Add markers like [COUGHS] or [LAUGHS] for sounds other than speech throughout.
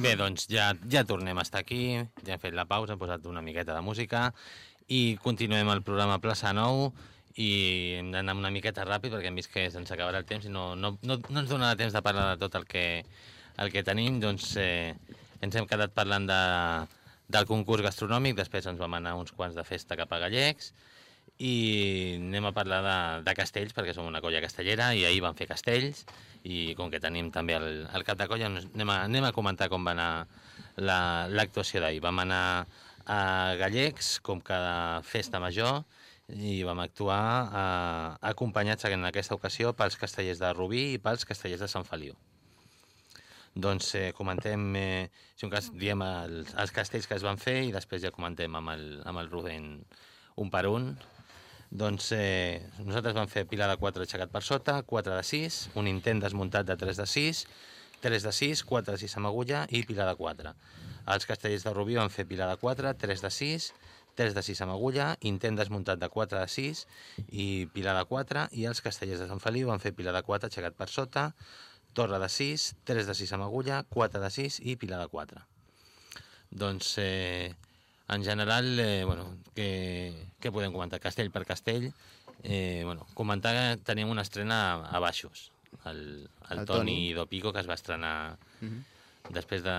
Bé, doncs ja, ja tornem a estar aquí, ja hem fet la pausa, hem posat una miqueta de música i continuem el programa Plaça Nou i hem d'anar una miqueta ràpid perquè hem vist que se'ns acabarà el temps i no, no, no, no ens donarà temps de parlar de tot el que, el que tenim, doncs eh, ens hem quedat parlant de, del concurs gastronòmic, després ens vam anar uns quants de festa cap a Gallecs i anem a parlar de, de castells perquè som una colla castellera i ahir vam fer castells i com que tenim també el, el cap de colla doncs anem a, anem a comentar com va anar l'actuació la, d'ahir. Vam anar a Gallecs com cada festa major i vam actuar eh, acompanyats en aquesta ocasió pels castellers de Rubí i pels castellers de Sant Feliu. Doncs eh, comentem, eh, si un cas, diem els, els castells que es van fer i després ja comentem amb el, amb el Rubén un per un. Doncs eh, nosaltres vam fer pila de 4 aixecat per sota, 4 de 6, un intent desmuntat de 3 de 6, 3 de 6, 4 de 6 amb agulla i pila de 4. Els castellers de Rubí van fer pila de 4, 3 de 6, 3 de 6 amb agulla, intent desmuntat de 4 de 6 i pila de 4, i els castellers de Sant Feliu van fer pila de 4 aixecat per sota, torre de 6, 3 de 6 amb agulla, 4 de 6 i pila de 4. Doncs, eh, en general, eh, bueno, què, què podem comentar? Castell per castell, eh, bueno, comentar que tenim una estrena a, a baixos. El, el, el Toni, Toni Dopico, que es va estrenar uh -huh. després de,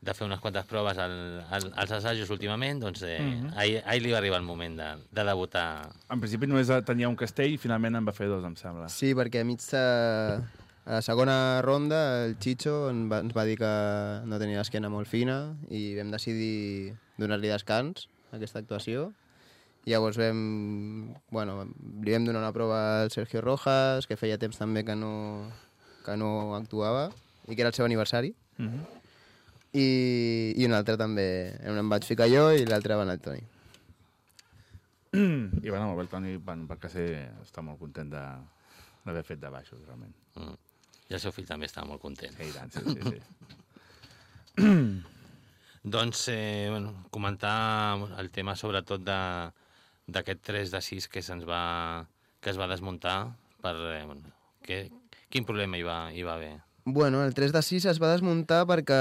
de fer unes quantes proves al, al, als assajos últimament, doncs eh, mm -hmm. ahir, ahir li va arribar el moment de, de debutar. En principi només tenia un castell i finalment en va fer dos, em sembla. Sí, perquè a mig de... A la segona ronda el Chicho ens va, ens va dir que no tenia l'esquena molt fina i vam decidir donar-li descans a aquesta actuació. I llavors vam, bueno, li vam donar una prova al Sergio Rojas, que feia temps també que no, que no actuava i que era el seu aniversari. Mm -hmm i, i un altre també, un em vaig ficar jo i l'altre va anar el Toni. I bueno, molt bé, el Toni, bueno, perquè sé, està molt content d'haver fet de baixos, realment. Mm. I el seu fill també està molt content. Sí, tant, sí, sí. sí. [CLEARS THROAT] doncs, eh, bueno, comentar el tema sobretot d'aquest 3 de 6 que se'ns va, que es va desmuntar per, eh, bueno, que, quin problema hi va, hi va haver? Bueno, el 3 de 6 es va desmuntar perquè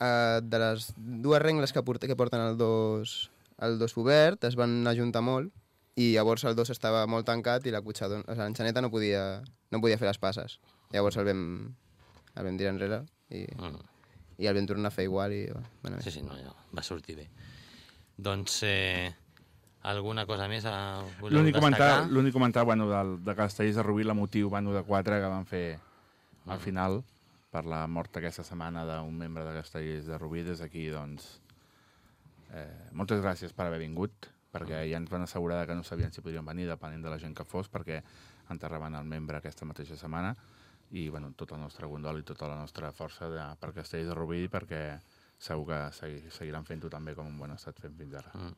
eh, de les dues rengles que, porta, que porten el 2, el 2 obert es van ajuntar molt i llavors el 2 estava molt tancat i la cotxador, o sigui, l'enxaneta no podia, no podia fer les passes. Llavors el vam, el vam tirar enrere i, mm. I el vam tornar a fer igual i bueno, Sí, sí, no, ja, va sortir bé. Doncs eh, alguna cosa més a L'únic comentar, l'únic comentar bueno, del, de Castells de Rubí, la motiu bueno, de 4 que van fer al final, per la mort aquesta setmana d'un membre de Castellers de Rubí, des d'aquí, doncs, eh, moltes gràcies per haver vingut, perquè ja ens van assegurar que no sabien si podrien venir, depenent de la gent que fos, perquè enterraven el membre aquesta mateixa setmana, i bueno, tot el nostre gondol i tota la nostra força de, per Castells de Rubí, perquè segur que segui, seguiran fent-ho també com ho han estat fent fins ara. Mm.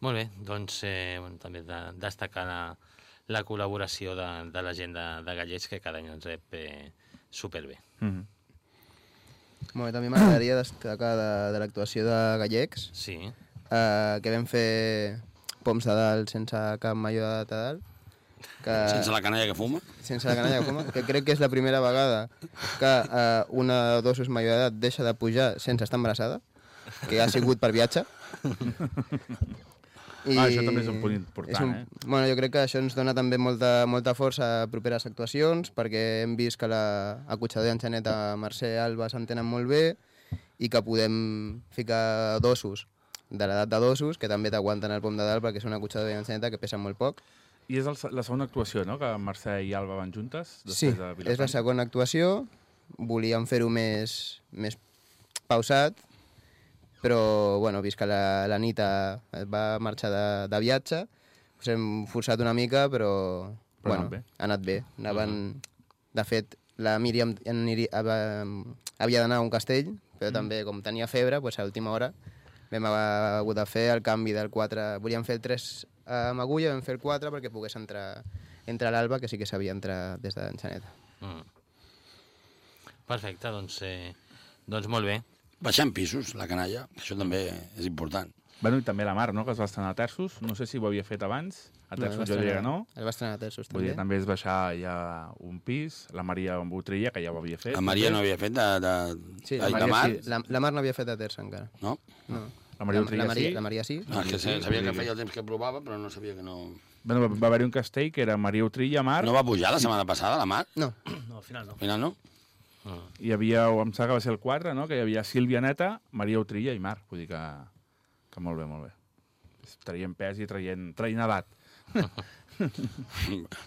Molt bé, doncs eh, bueno, també de, destacar la, la col·laboració de, de la gent de, de Gallets, que cada any ens rep eh, superbé. Mm -hmm. Molt bé, també m'agradaria destacar de, de l'actuació de Gallecs, sí. eh, que vam fer poms de dalt sense cap major de dalt. Que, sense la canalla que fuma? Sense la canalla que fuma, que crec que és la primera vegada que eh, una d'ossos major d'edat deixa de pujar sense estar embarassada, que ha sigut per viatge. I ah, això també és un punt important, és un, eh? Bueno, jo crec que això ens dona també molta, molta força a properes actuacions, perquè hem vist que la acotxador i enxaneta Mercè Alba s'entenen molt bé i que podem ficar dosos de l'edat de dosos, que també t'aguanten el pom de dalt perquè és una acotxador i enxaneta que pesen molt poc. I és el, la segona actuació, no?, que Mercè i Alba van juntes? Sí, de és la segona actuació. Volíem fer-ho més, més pausat, però bueno, vist que la, la Nita va marxar de, de viatge, us hem forçat una mica, però, però bueno, bé. ha anat bé. Anaven, uh -huh. De fet, la Míriam aniria, havia d'anar a un castell, però -huh. també, com tenia febre, doncs, a última hora vam haver de fer el canvi del 4... Volíem fer el 3 amb agulla, vam fer el 4 perquè pogués entrar, entrar l'Alba, que sí que sabia entrar des de l'enxaneta. Mm. Perfecte, doncs, eh, doncs molt bé. Baixar en pisos, la canalla, això també és important. Bueno, i també la Mar, no?, que es va estrenar a Terços. No sé si ho havia fet abans. A Terços jo diria que no. Es va estrenar a Terços, Vull dir, també. també es baixar ja un pis. La Maria Botrilla, que ja ho havia fet. La Maria no havia fet de... de... Sí, Ai, la, de Maria, mar? sí. La, la Mar no havia fet a Terç encara. No? No. La Maria la, Botrilla la Maria, sí. La Maria sí. No, és que Sí, sabia que feia el temps que provava, però no sabia que no... Bueno, va- va haver-hi un castell que era Maria Utrilla, Mar, No va pujar la setmana passada, la Mar? No, No, al final no. Al final no? hi havia, em sembla que va ser el 4, no?, que hi havia Sílvia Neta, Maria Utrilla i Mar. Vull dir que, que molt bé, molt bé. Traient pes i traient, traient edat. [LAUGHS]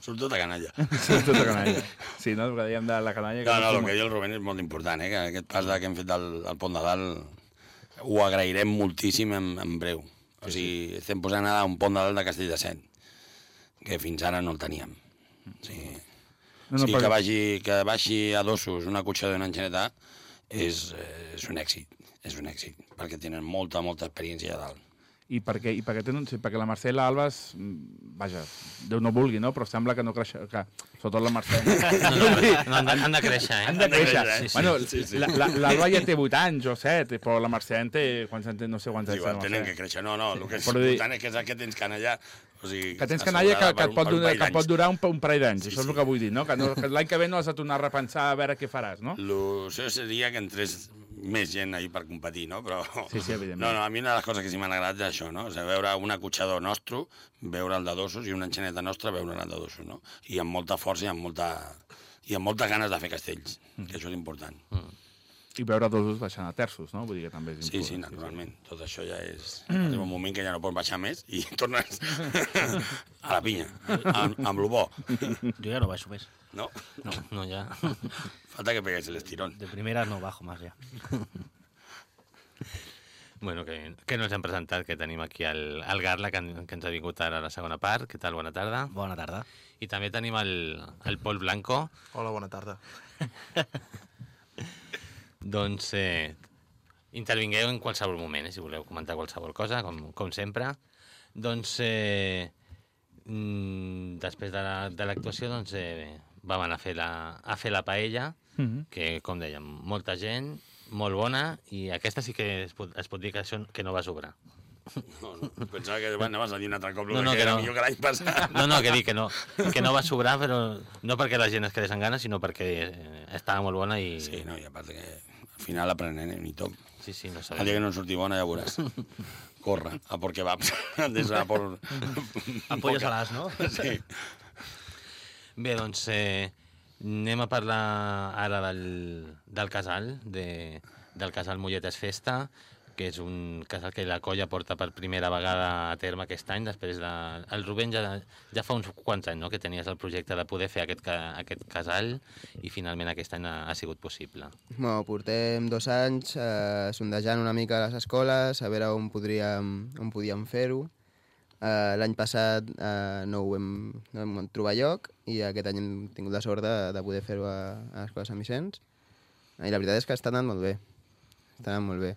Surt tota canalla. Sí, tota canalla. Sí, no? El que dèiem de la canalla... No, no, el que diu el Rubén és molt important, eh? que aquest pas de, que hem fet del, del Pont de Dalt ho agrairem moltíssim en, en breu. O sigui, estem posant ara un pont de dalt de Castelldecent, que fins ara no el teníem. O sigui, No, no, sí, però- que, vagi, que baixi a Dossos una cotxadora i una enxaneta és, eh, és un èxit, és un èxit, perquè tenen molta, molta experiència allà dalt. I perquè, i perquè, tenen, sí, perquè la Mercè i l'Albes, mm, vaja, Déu no vulgui, no? Però sembla que no creix... Que, sobretot la Mercè... No, no, no, han, de, han de créixer, eh? Han de créixer. Sí, sí. Bueno, la- la- l'Alba ja té 8 anys o 7, però la Mercè en té... Quants en té? No sé quants anys Igual, la tenen que créixer. No, no, el que és Però dir- important és que, és que tens canalla... O sigui, Que tens canalla que, que, et pot, durar, que pot durar un, un parell d'anys. Sí, Això és sí. el que vull dir, no? Que, no, que l'any que ve no has de tornar a repensar a veure què faràs, no? Lo, això seria que entrés més gent ahir per competir, no? Però... Sí, sí, evidentment. No, no, a mi una de les coses que sí m'han agradat és això, no? O sigui, veure un acotxador nostre, veure el de Dossos, i una enxaneta nostra, veure el de Dossos, no? I amb molta força i amb molta, i amb moltes ganes de fer castells, que això és important. I veure dos baixant a terços, no? Vull dir que també és Sí, sí, important. naturalment. Tot això ja és... Arriba un moment que ja no pots baixar més i [LAUGHS] tornes a la pinya, amb, amb lo bo. Yo ya no bajo, ¿ves? No? No, no, ja. Falta que pegues el estirón. De primeras no bajo más ya. Bueno, que, que no ens hem presentat, que tenim aquí el, el Garla, que, que ens ha vingut ara a la segona part. Què tal? Bona tarda. Bona tarda. I també tenim el, el Pol Blanco. Hola, bona tarda. [LAUGHS] Doncs eh, intervingueu en qualsevol moment, eh, si voleu comentar qualsevol cosa, com, com sempre. Doncs eh, mm, després de la- de l'actuació la, doncs, eh, vam anar a fer la, a fer la paella, Mhm. que, com dèiem, molta gent, molt bona, i aquesta sí que es pot, es pot dir que, això, que no va sobrar. No, no. Pensava que bueno, anaves a dir un altre cop No, no, que, que era no. millor que l'any passat. No, no, que dic que no, que no va sobrar, però no perquè la gent es quedés en ganes, sinó perquè eh, estava molt bona i... Sí, no, i a part que al final aprenem i tot. sí, sí no El dia que no en surti bona ja veuràs. Corre, a por kebabs. [LAUGHS] Des de por... Apoyos a las, ¿no? [LAUGHS] Sí. Bé, doncs eh, anem a parlar ara del, del casal, de, del casal Molletes Festa, que és un casal que la colla porta per primera vegada a terme aquest any, després de... El Rubén ja, ja fa uns quants anys no? que tenies el projecte de poder fer aquest, aquest casal i finalment aquest any ha, ha sigut possible. Bueno, portem dos anys eh, sondejant una mica les escoles, a veure on podríem, on podíem fer-ho. Eh, L'any passat eh, no, ho hem, no hem trobat lloc i aquest any hem tingut la sort de, de poder fer-ho a, a l'Escola Sant Vicenç. I la veritat és que està anant molt bé. Està anant molt bé.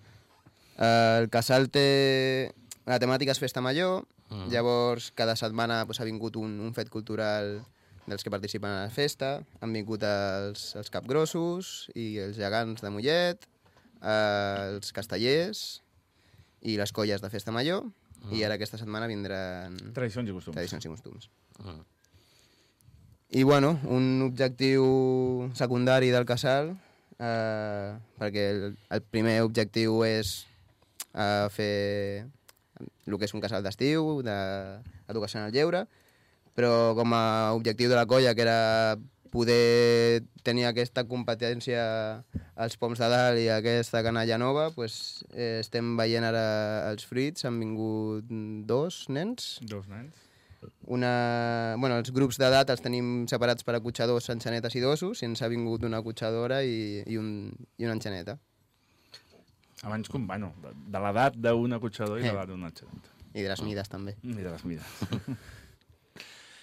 Eh, el casal té... La temàtica és Festa Major, Mm. llavors cada setmana pues, ha vingut un, un fet cultural dels que participen a la festa. Han vingut els, els capgrossos i els gegants de Mollet, eh, els castellers i les colles de Festa Major. I ara aquesta setmana vindran Tradicions i costums. tradicions i costums. Mm. I bueno, un objectiu secundari del casal, eh, perquè el, el primer objectiu és eh, fer el que és un casal d'estiu, d'educació en el lleure, però com a objectiu de la colla, que era poder tenir aquesta competència als poms de dalt i aquesta canalla nova, pues, eh, estem veient ara els fruits, han vingut dos nens, Dos nens. una... bueno, els grups d'edat els tenim separats per acotxadors, enxanetes i dosos, i ens ha vingut una acotxadora i, i, un, i una enxaneta. Abans, com, bueno, de, de l'edat d'un acotxador i de Eh. l'edat d'un enxaneta. I de les mides, també. I de les mides.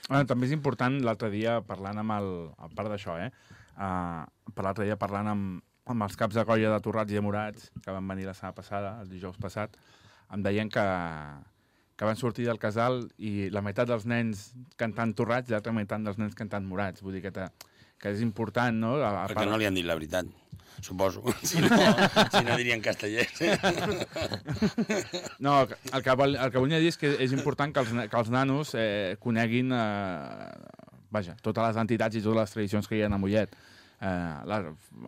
bueno, [LAUGHS] també és important, l'altre dia, parlant amb el... A part d'això, eh? Uh, per l'altre dia parlant amb, amb els caps de colla de Torrats i de Morats, que van venir la setmana passada, el dijous passat, em deien que, que van sortir del casal i la meitat dels nens cantant Torrats i l'altra meitat dels nens cantant Morats. Vull dir que, te, que és important, no? A, a Perquè no li han dit la veritat. Suposo. [LAUGHS] Si no, si no dirien castellers. No, el que, vol- el que volia dir és que és important que els, que els nanos eh, coneguin eh, vaja, totes les entitats i totes les tradicions que hi ha a Mollet. Eh, la,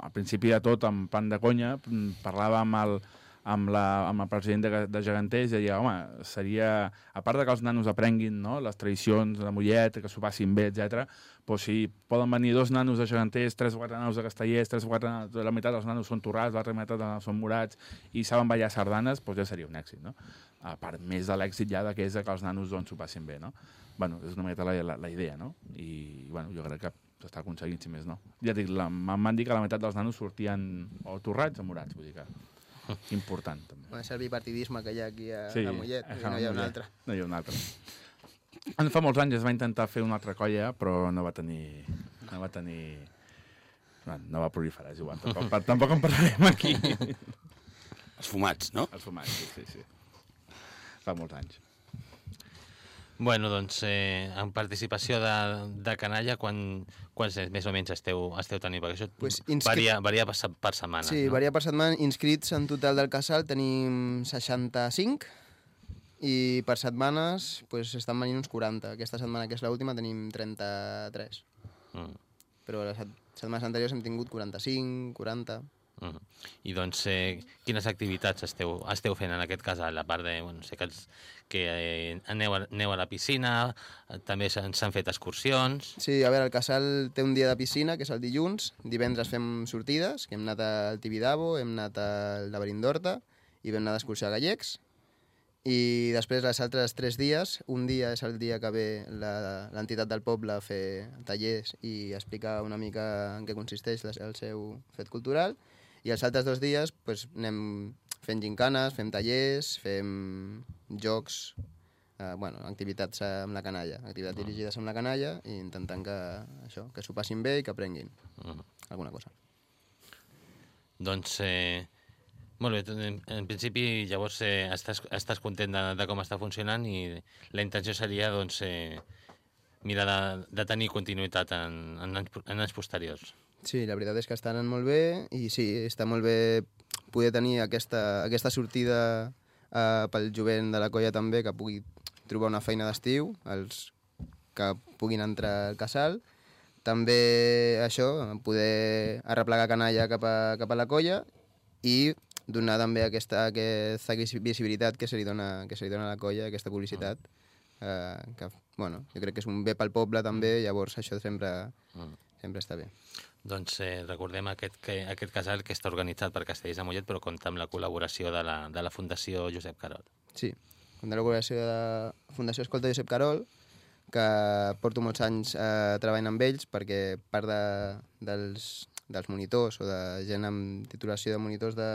al principi de tot, en plan de conya, mm, parlava amb el, amb, la, amb el president de, de Geganters i deia, home, seria, a part de que els nanos aprenguin no, les tradicions de Mollet, que s'ho passin bé, etc. doncs si poden venir dos nanos de Geganters, tres o quatre nanos de Castellers, tres o quatre nanos, la meitat dels nanos són torrats, l'altra meitat dels són morats i saben ballar sardanes, doncs ja seria un èxit, no? A part més de l'èxit ja de que és que els nanos doncs, s'ho passin bé, no? bueno, és una miqueta la, la, la idea, no? I bueno, jo crec que s'està aconseguint, si més no. Ja dic, m'han dit que la meitat dels nanos sortien o torrats o morats, vull dir que important, també. Bueno, és el bipartidisme que hi ha aquí a, Sí, a Mollet, a i no hi ha un Mollet. altre. No hi ha un altre. En fa molts anys es va intentar fer una altra colla, però no va tenir... No va tenir... Bueno, no va proliferar, és igual. Tampoc, tampoc en parlarem aquí. Els fumats, no? Els fumats, sí, sí, sí. Fa molts anys. Bueno, doncs, eh, en participació de, de canalla, quan, quants nens més o menys esteu, esteu tenint? Perquè això Pues inscri- varia, varia per, per setmana. Sí, no? varia per setmana. Inscrits en total del casal tenim 65 i per setmanes pues, estan venint uns 40. Aquesta setmana, que és l'última, tenim 33. Mm. Però les set- setmanes anteriors hem tingut 45, 40... Mm. I doncs, eh, quines activitats esteu, esteu fent en aquest casal? A part de, bueno, sé que, els, que eh, aneu, a, aneu a la piscina, eh, també s'han fet excursions... Sí, a veure, el casal té un dia de piscina, que és el dilluns. Divendres fem sortides, que hem anat al Tibidabo, hem anat al Laberint d'Horta i vam anar d'excursió a Gallecs. I després, els altres tres dies, un dia és el dia que ve la- l'entitat del poble a fer tallers i explicar una mica en què consisteix la- el seu fet cultural. I els altres dos dies pues, anem fent gincanes, fem tallers, fem jocs, eh, bueno, activitats amb la canalla, activitats dirigides amb la canalla i intentant que això, que s'ho passin bé i que aprenguin Mm. alguna cosa. Doncs, eh, molt bé, en, en principi llavors eh, estàs, estàs content de, de com està funcionant i la intenció seria doncs, eh, mirar de, de tenir continuïtat en, en, anys, en anys posteriors. Sí, la veritat és que està anant molt bé i sí, està molt bé poder tenir aquesta, aquesta sortida eh, pel jovent de la colla també, que pugui trobar una feina d'estiu, els que puguin entrar al casal. També això, poder arreplegar canalla cap a, cap a la colla i donar també aquesta, aquesta visibilitat que se li dona, que se li dona a la colla, aquesta publicitat, eh, que bueno, jo crec que és un bé pel poble també, llavors això sempre, Mm. sempre està bé. Doncs eh, recordem aquest, que, aquest casal que està organitzat per Castells de Mollet però compta amb la col·laboració de la, de la Fundació Josep Carol. Sí, de la col·laboració de Fundació Escolta Josep Carol, que porto molts anys eh, treballant amb ells perquè part de, dels, dels monitors o de gent amb titulació de monitors de,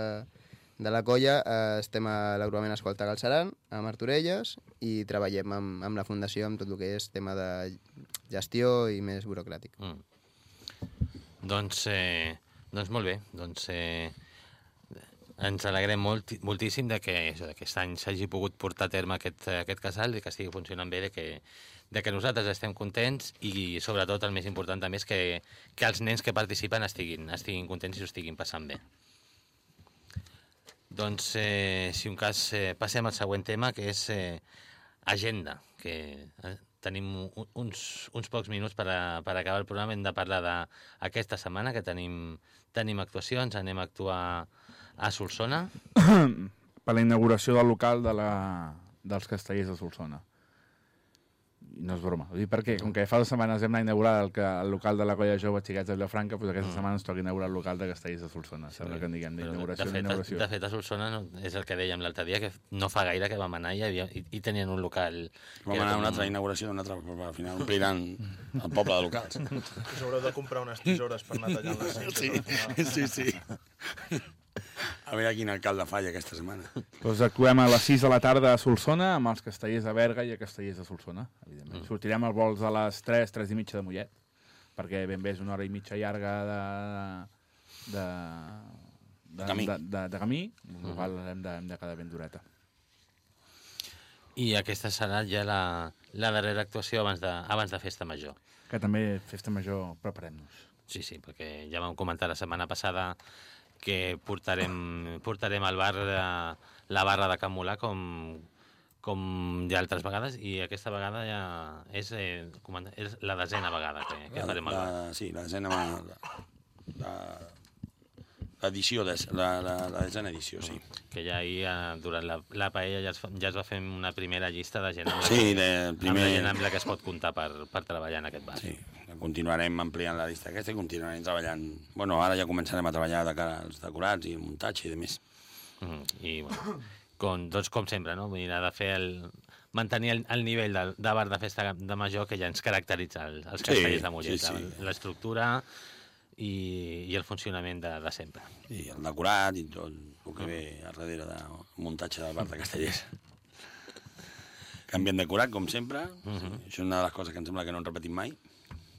de la colla eh, estem a l'agrupament Escolta Galceran, a Martorelles, i treballem amb, amb la Fundació amb tot el que és tema de gestió i més burocràtic. Mm. Doncs, eh, doncs molt bé, doncs eh, ens alegrem molt, moltíssim de que això, aquest any s'hagi pogut portar a terme aquest, aquest casal, de que estigui funcionant bé, de que, de que nosaltres estem contents i sobretot el més important també és que, que els nens que participen estiguin, estiguin contents i s'ho estiguin passant bé. Doncs, eh, si un cas, eh, passem al següent tema, que és eh, agenda, que eh, tenim un- uns, uns pocs minuts per, a, per acabar el programa. Hem de parlar d'aquesta setmana, que tenim, tenim actuacions. Anem a actuar a Solsona. [COUGHS] per la inauguració del local de la, dels castellers de Solsona. I no és broma. Ho dic perquè, com que fa dues setmanes hem inaugurar el, que, el local de la colla jove Xiquets de Vilafranca, doncs aquesta setmana ens toca inaugurar el local de castellers de Solsona. Sembla que en diguem d'inauguració de, en fet, inauguració. de fet, a Solsona no, és el que dèiem l'altre dia, que no fa gaire que vam anar i, havia, i, i tenien un local... Vam anar a una altra inauguració d'un altre, però al final ompliran el poble de locals. Us haureu de comprar unes tisores per anar tallant les. Sí, sí, sí. A veure quin alcalde falla aquesta setmana. Doncs actuem a les 6 de la tarda a Solsona amb els castellers de Berga i a castellers de Solsona, evidentment. Mm. Sortirem als vols a les 3, 3 i mitja de Mollet, perquè ben bé és una hora i mitja llarga de, de, de, De camí. de, de, de camí, amb la qual hem de, hem de quedar ben dureta. I aquesta serà ja la, la darrera actuació abans de, abans de Festa Major. Que també, festa major, preparem-nos. Sí, sí, perquè ja vam comentar la setmana passada que portarem, portarem al bar eh, la barra de Can Molà com, com ja altres vegades i aquesta vegada ja és, eh, és la desena vegada que, que farem al bar. la, sí, la desena... La, la, l'edició, de, la, la, la desena edició, sí. Que ja ahir, eh, durant la, la paella, ja es, ja es va fer una primera llista de gent amb la, Sí, de, amb la, primer... gent amb la que es pot comptar per, per treballar en aquest bar. Sí, continuarem ampliant la llista aquesta i continuarem treballant... Bueno, ara ja començarem a treballar de cara als decorats i muntatge i de més. Mm, I, bueno, com, doncs, com sempre, no? Vull dir, ha de fer el, mantenir el, el nivell de, de bar de festa de major que ja ens caracteritza els, els Sí, castellers de Mollet. sí, sí. L'estructura i, i el funcionament de, de sempre. I el decorat i tot el que ve a darrere del muntatge del bar de Castellers. [LAUGHS] Canviem decorat, com sempre. Això és una de les coses que em sembla que no en repetim mai.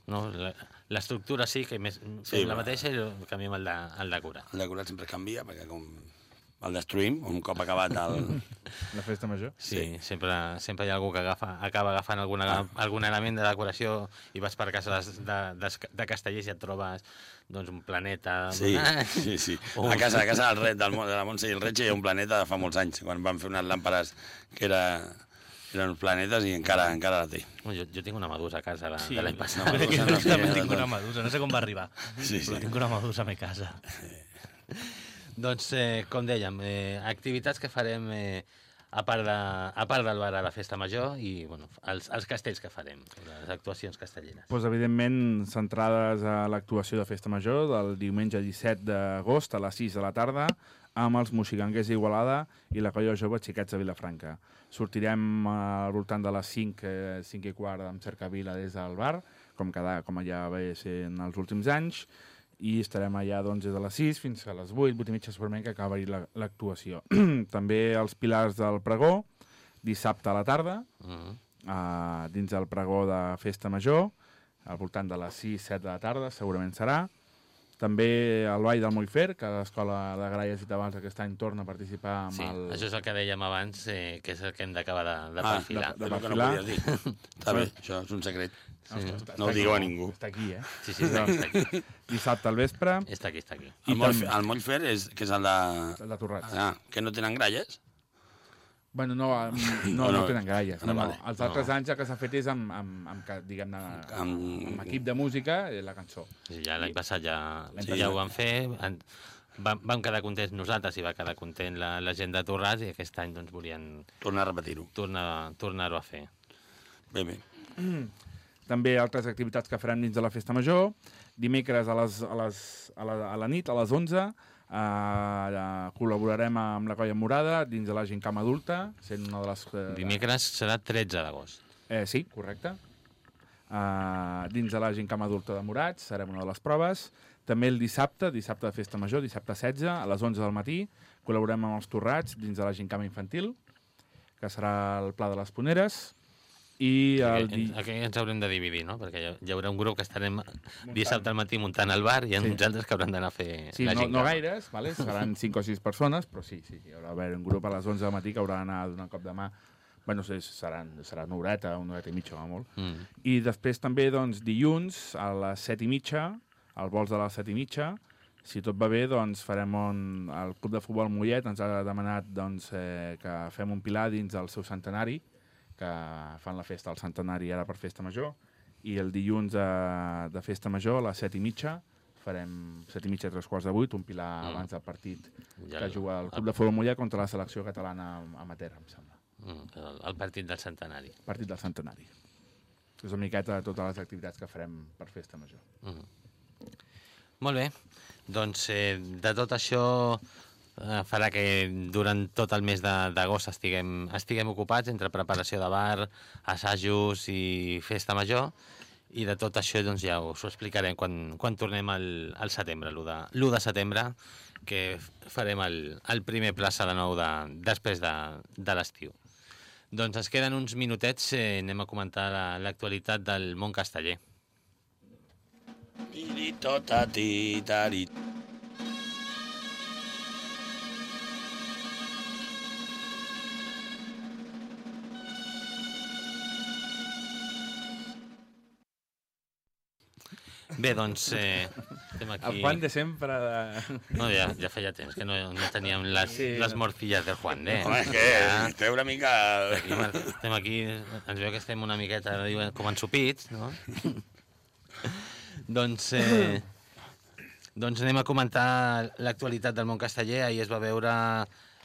No? La- L'estructura sí, que més, Sí, la mateixa i canviem el, de, el decorat. El decorat sempre es canvia perquè com el destruïm un cop acabat el... [LAUGHS] La festa major. Sí, sí. Sempre, sempre hi ha algú que agafa, acaba agafant alguna, Ah. algun element de decoració i vas per casa de, de, de, de castellers i et trobes doncs, un planeta... Sí, sí, sí. A casa, a casa del, Red, del, de la Montse i el Retge hi ha un planeta de fa molts anys, quan van fer unes làmpades que era, eren uns planetes i encara encara la té. Jo, jo tinc una medusa a casa de, Sí, de l'any passat. no, que no, jo també no, tinc no. una medusa, no sé com va arribar. Sí, Però sí. tinc una medusa a mi casa. [LAUGHS] Doncs, eh, com dèiem, eh, activitats que farem eh, a, part de, a part del bar a la festa major i bueno, els, els castells que farem, les actuacions castelleres. Pues, evidentment, centrades a l'actuació de Festa Major del diumenge 17 d'agost a les 6 de la tarda amb els moxiganguers d'Igualada i la colla jove Xiquets de Vilafranca. Sortirem eh, al voltant de les 5, eh, 5 i quart amb cercavila des del bar, com, cada, com ja ve sent els últims anys, i estarem allà doncs, des de les 6 fins a les 8, 8 i mitja segurament que acabi la- l'actuació. [CLEARS THROAT] També els Pilars del Pregó, dissabte a la tarda, Mm -hmm. uh, dins del pregó de Festa Major, al voltant de les 6-7 de la tarda, segurament serà. També el Ball del Moifer, que l'Escola de Graies i Tabals aquest any torna a participar amb Sí, el... això és el que dèiem abans, eh, que és el que hem d'acabar de, de Ah, perfilar. de- no perfilar. dir. [LAUGHS] Està bé, això és un secret. Sí. No ho digueu a ningú. Està aquí, eh? Sí, sí, està aquí, està aquí. [LAUGHS] Dissabte al vespre, Està aquí, està aquí. I El el és, que és el de... el de Torrats. Ah, que no tenen gralles? Bueno, no, [LAUGHS] no, No, no, no. tenen gralles. Ah, No, no. vale. Els altres anys el que s'ha fet és amb, amb, amb, diguem-ne, amb, Amb- amb equip de música i la cançó. Sí, ja l'any passat ja, sí, ja ho vam fer, en, vam, vam quedar contents nosaltres i va quedar content la, la gent de Torrats i aquest any doncs, volien Torna a repetir-ho. tornar- tornar-ho a fer. Bé, bé. [CLEARS THROAT] També altres activitats que farem dins de la Festa Major. Dimecres a, les, a, les, a, la, a la nit, a les 11, eh, col·laborarem amb la Colla Morada dins de la Gincam Adulta, sent una de les... Eh, Dimecres serà 13 d'agost. Eh, sí, correcte. Uh, dins de la Gincam Adulta de Morats, serem una de les proves. També el dissabte, dissabte de Festa Major, dissabte 16, a les 11 del matí, col·laborem amb els Torrats dins de la Gincama Infantil, que serà el Pla de les Poneres. I el Aquí, aquí ens haurem de dividir, no? Perquè hi, ha- hi haurà un grup que estarem dissabte al matí muntant el bar i hi ha Sí. uns altres que hauran d'anar a fer Sí, la no, gent. no gaires, vale? seran 5 o 6 persones, però sí, sí, hi haurà d'haver un grup a les 11 del matí que haurà d'anar a donar un cop de mà. Bueno, sí, seran, serà una horeta, una horeta i mitja, va molt. Mm. I després també, doncs, dilluns a les set i mitja, al vols de les set i mitja, si tot va bé, doncs farem un... El Club de Futbol Mollet ens ha demanat doncs, eh, que fem un pilar dins del seu centenari, que fan la festa al centenari ara per festa major, i el dilluns de, de festa major a les set i mitja farem set i mitja, tres quarts de vuit, un pilar Mm. abans del partit Ja que el- juga el Club de Futbol Mollet contra la selecció catalana amateur, em sembla. Mm, el, el partit del centenari. Partit del centenari. És una miqueta de totes les activitats que farem per festa major. Mm. Molt bé. Doncs eh, de tot això eh, farà que durant tot el mes d'agost estiguem, estiguem ocupats entre preparació de bar, assajos i festa major i de tot això doncs, ja us ho explicarem quan, quan tornem al, al setembre, l'1 de, l'1 de setembre, que farem el, el primer plaça de nou de, després de, de l'estiu. Doncs ens queden uns minutets, eh, anem a comentar la- l'actualitat del món casteller. Tiritotati, Bé, doncs, eh, estem aquí... El Juan de sempre... De... No, ja, ja feia temps que no, no teníem les, Sí, les no. morcilles del Juan, eh? Home, és que Ja, té una mica... aquí, estem aquí, ens veu que estem una miqueta diuen, com ensupits, no? [LAUGHS] doncs, eh, doncs anem a comentar l'actualitat del món casteller. Ahir es va veure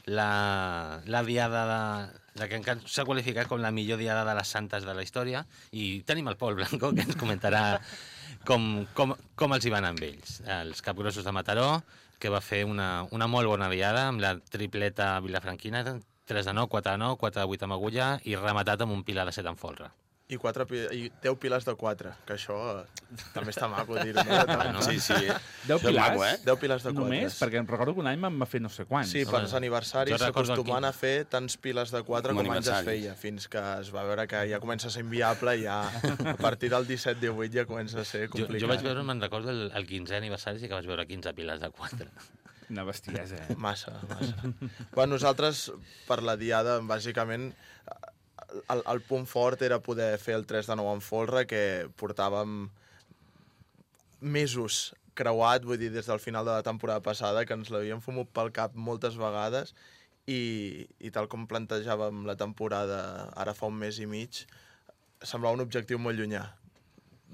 la, la diada de, la que encara s'ha qualificat com la millor diada de les santes de la història i tenim el Pol Blanco que ens comentarà com, com, com els hi van amb ells. Els capgrossos de Mataró, que va fer una, una molt bona diada amb la tripleta vilafranquina, 3 de 9, 4 de 9, 4 de 8 amb agulla i rematat amb un pilar de 7 en folre. I, quatre, i 10 piles de 4, que això eh, també està maco dir-ho. No? [LAUGHS] Sí, sí. Deu Això és pilars? maco, eh? 10 piles de 4. Només? Perquè em recordo que un any me'n va fer no sé quants. Sí, per els aniversaris jo recordo s'acostumen a fer tants piles de 4 Com com, anys es feia, fins que es va veure que ja comença a ser inviable i ja a partir del 17-18 ja comença a ser Jo, complicat. jo vaig veure, me'n recordo, el, el 15è aniversari sí que vaig veure 15 piles de 4. Una bestiesa, eh? Massa, massa. bueno, nosaltres, per la diada, bàsicament, el, el punt fort era poder fer el 3 de 9 en folre, que portàvem mesos creuat, vull dir, des del final de la temporada passada, que ens l'havíem fumut pel cap moltes vegades, i, i tal com plantejàvem la temporada ara fa un mes i mig, semblava un objectiu molt llunyà.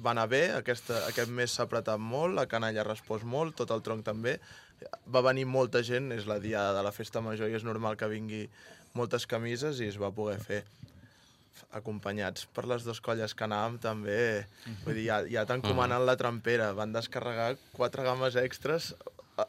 Va anar bé, aquesta, aquest mes s'ha apretat molt, la canalla ha respost molt, tot el tronc també. Va venir molta gent, és la diada de la festa major i és normal que vingui moltes camises i es va poder fer acompanyats per les dues colles que anàvem també, vull dir, ja, ja t'encomanen la trampera, van descarregar quatre games extres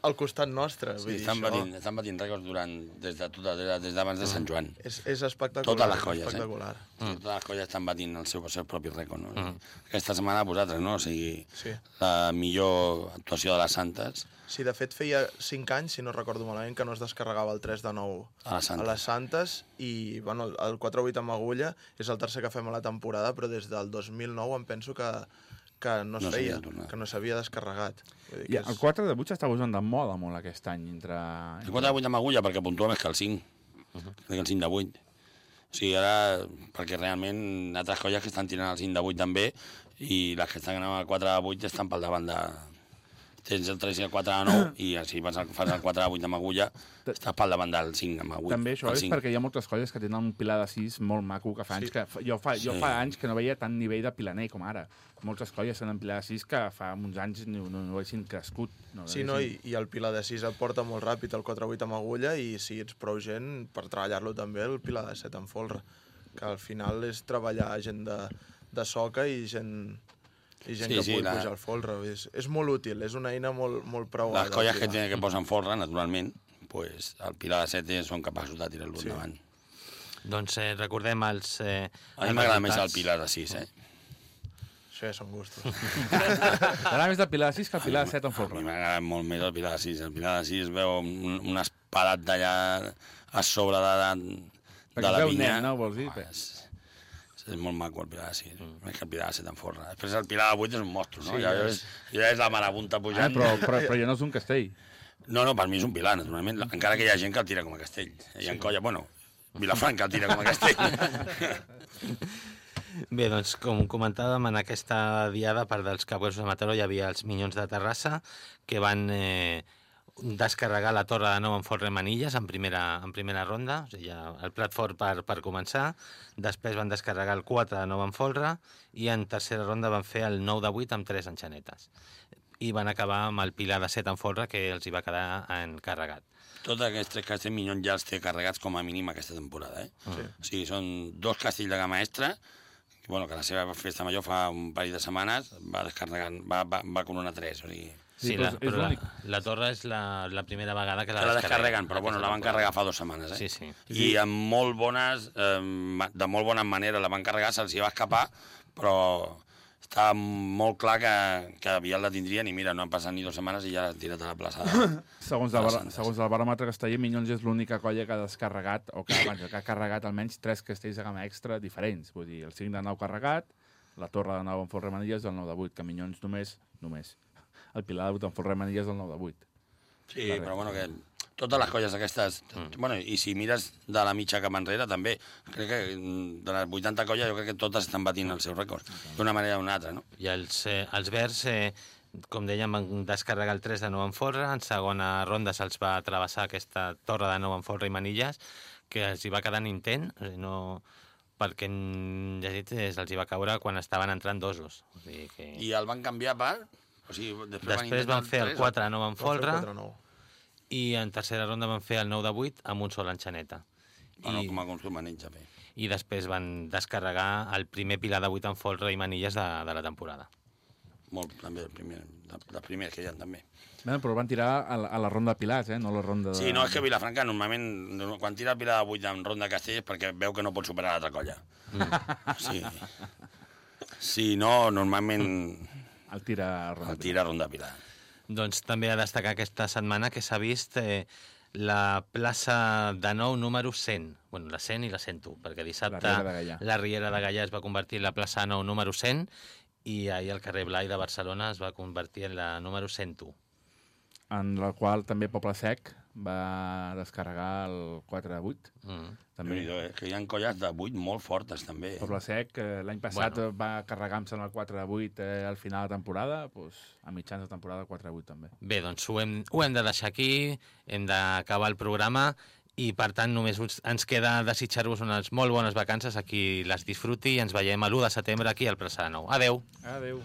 al costat nostre, vull Sí, dir, estan, això batint, estan batint rècords durant, des de tota, des de- des d'abans de Sant Joan. és, és espectacular. Totes les colles, eh? espectacular. Mm. Totes les colles estan batint el seu, el seu propi rècord, no? Mm. Aquesta setmana vosaltres, no? O sigui, Sí. la millor actuació de les Santes Sí, de fet feia 5 anys, si no recordo malament, que no es descarregava el 3 de 9 a les a Santes. les Santes i bueno, el 4-8 amb agulla és el tercer que fem a la temporada, però des del 2009 em penso que, que no es No feia, que no s'havia descarregat. Vull dir I que el 4 de 8 s'estava usant de moda molt aquest any. Entre... El 4 de 8 amb agulla perquè puntua més que el 5. Uh -huh. que el 5 de 8. O sigui, ara, perquè realment altres colles que estan tirant el 5 de 8 també i les que estan anant al 4 de 8 estan pel davant de... Tens el 3 i el 4 de 9 i si fas el, fas el 4 de 8 amb agulla estàs pel davant del 5 amb agulla. També això és 5. perquè hi ha moltes colles que tenen un pilar de 6 molt maco, que fa anys Sí. que... fa- Jo fa, jo Sí. fa anys que no veia tant nivell de pilaner com ara. Moltes colles tenen pilar de 6 que fa uns anys no, no, no haguessin crescut. No, Sí, no, i, i el pilar de 6 et porta molt ràpid el 4-8 amb agulla i si ets prou gent per treballar-lo també el pilar de 7 en folre que al final és treballar gent de, de soca i gent, i gent Sí, que sí, pugui la- pujar al folre. És, és molt útil, és una eina molt, molt preuada. Les colles el que, tenen, que posen folre, naturalment, pues, el Pilar de 7 són capaços de tirar-lo Sí. endavant. Doncs eh, recordem els... Eh, A mi m'agrada més el. Pilar de 6, eh? Això ja són gustos. [LAUGHS] T'agrada més el pilar de 6 que el pilar de 7 en A folre. mi m'agrada molt més el Pilar de 6. El Pilar de 6 veu un, un espadat d'allà a sobre de, de, Perquè de la veu vinya. net, no, vols dir? És, és molt maco el Pilar de 6, més que el Pilar de 7 en forra. Després el Pilar de 8 és un monstru, no? Sí, ja, ja és, ja és la marabunta Ah, pujant. però, però, però jo no és un castell. No, no, per mi és un pilar, naturalment. Encara que hi ha gent que el tira com a castell. Hi ha colla, bueno, Vilafranca el tira com a castell. [LAUGHS] Bé, doncs, com comentàvem, en aquesta diada, a part dels capgrossos de Mataró, hi havia els Minyons de Terrassa, que van eh, descarregar la torre de nou en Fort Remanilles en primera, en primera ronda, o sigui, el plat fort per, per començar. Després van descarregar el 4 de nou en Folre i en tercera ronda van fer el 9 de 8 amb 3 enxanetes. I van acabar amb el Pilar de 7 en Folre, que els hi va quedar encarregat. Tots aquests tres castells Minyons ja els té carregats com a mínim aquesta temporada, eh? Sí. O sigui, són dos castells de gamma extra, que, bueno, que la seva festa major fa un parell de setmanes va descarregant, va, va, va coronar tres, o sigui... Sí, Sí, la, però la, la torre és la, la primera vegada que Que la, la descarreguen, però bueno, la van carregar fa dues setmanes, eh? Sí, sí. I amb molt bones, eh, de molt bona manera la van carregar, se'ls hi va escapar, però estava molt clar que, que aviat la tindrien i mira, no han passat ni dues setmanes i ja l'han tirat a la plaça. [LAUGHS] Segons el, bar segons el baròmetre casteller, Minyons és l'única colla que ha descarregat, o que, abans, que ha carregat almenys tres castells de gamma extra diferents. Vull dir, el 5 de 9 carregat, la torre de 9 en Fort Remanilles del 9 de 8, que Minyons només, només. El Pilar de 8 en Fort Remanilles del 9 de 8. Sí, però bueno, que totes les colles aquestes... Bueno, i si mires de la mitja cap enrere, també, crec que mm, de les 80 colles jo crec que totes estan batint el seu rècord, d'una manera o d'una altra, no? I els, eh, els verds eh, com dèiem, van descarregar el 3 de Nou en Folre, en segona ronda se'ls va travessar aquesta torre de Nou en Folre i Manilles, que els hi va quedar intent, o sigui, no, perquè en llegit eh, se'ls hi va caure quan estaven entrant dosos. O sigui que... I el van canviar per... O sigui, després, Després intentar van fer el tres, 4 de Nou en Van Folre, 4-9. i en tercera ronda van fer el 9 de 8 amb un sol enxaneta. Bueno, I, com a consum bé. I després van descarregar el primer pilar de 8 en folre i manilles de, de la temporada. Molt, també, el primer, de, dels primers que hi ha, també. Bueno, però van tirar a la, a la ronda de Pilars, eh? no a la ronda de... Sí, no, és que Vilafranca normalment, no- quan tira el Pilar de 8 en ronda de castell és perquè veu que no pot superar l'altra colla. Mm. Sí. Sí, no, normalment El tira a ronda el de tira a ronda de Pilar. Doncs també a destacar aquesta setmana que s'ha vist eh, la plaça de nou número 100. bueno, la 100 i la 101, perquè dissabte La Riera de Gaià. la Riera de Gaià es va convertir en la plaça nou número 100 i ahir el carrer Blai de Barcelona es va convertir en la número 101. en la qual també Poble Sec va descarregar el 4 de 8. Mm. També. Déu-n'hi-do, eh? Que hi ha colles de 8 molt fortes, també. Poble Sec eh, l'any passat Bueno. va carregar amb el 4 de 8 eh, al final de temporada, doncs, a mitjans de temporada 4 de 8 també. Bé, doncs ho hem, ho hem de deixar aquí, hem d'acabar el programa i, per tant, només us, ens queda desitjar-vos unes molt bones vacances, aquí les disfruti i ens veiem a l'1 de setembre aquí al Plaça de Nou. Adeu! Adéu.